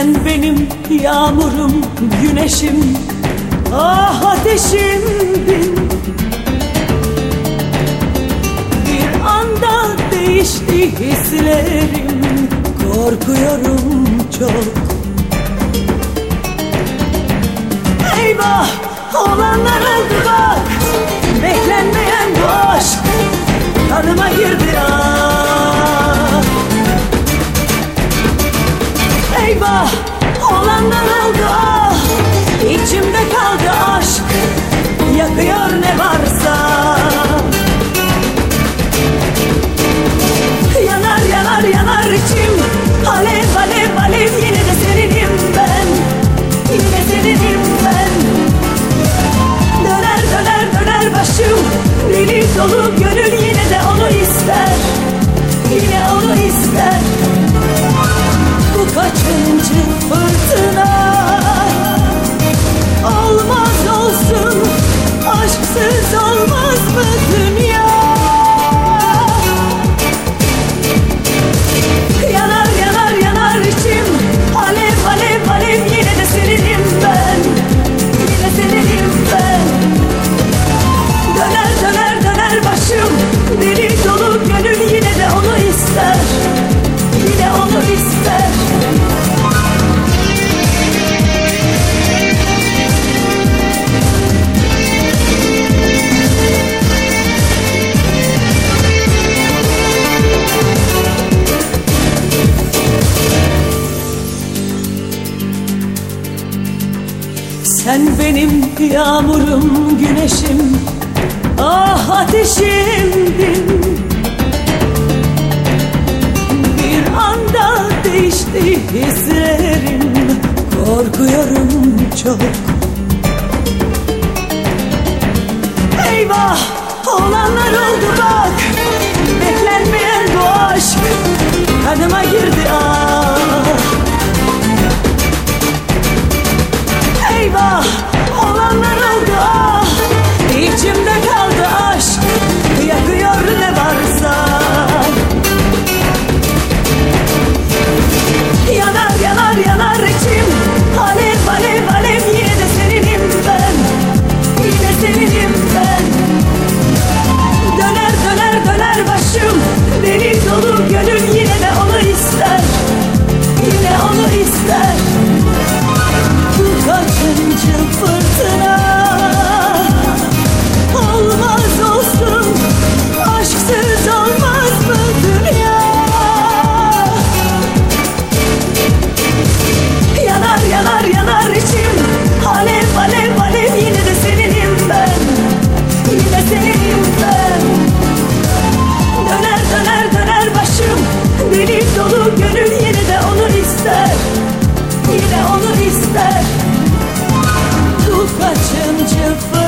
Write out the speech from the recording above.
Sen benim yağmurum, güneşim, ah ateşimdin Bir anda değişti hislerim, korkuyorum çok. Eyvah, olanlar oldu bak, beklenmeyen bu aşk kanıma girdi ah Eyvah olanlar oldu ah İçimde kaldı aşk. Yakıyor ne varsa. Yanar yanar yanar içim. Alev alev alev yine de seninim ben. Yine seninim ben. Döner döner döner başım. Deli dolu gönül yine Sen benim yağmurum, güneşim, ah ateşimdin. Bir anda değişti hislerim, korkuyorum çok. Eyvah, olanlar oldu bak, beklenmeyen bu aşk kanıma girdi ah gönül yine de onu ister. Yine onu ister. Bu kaçıncı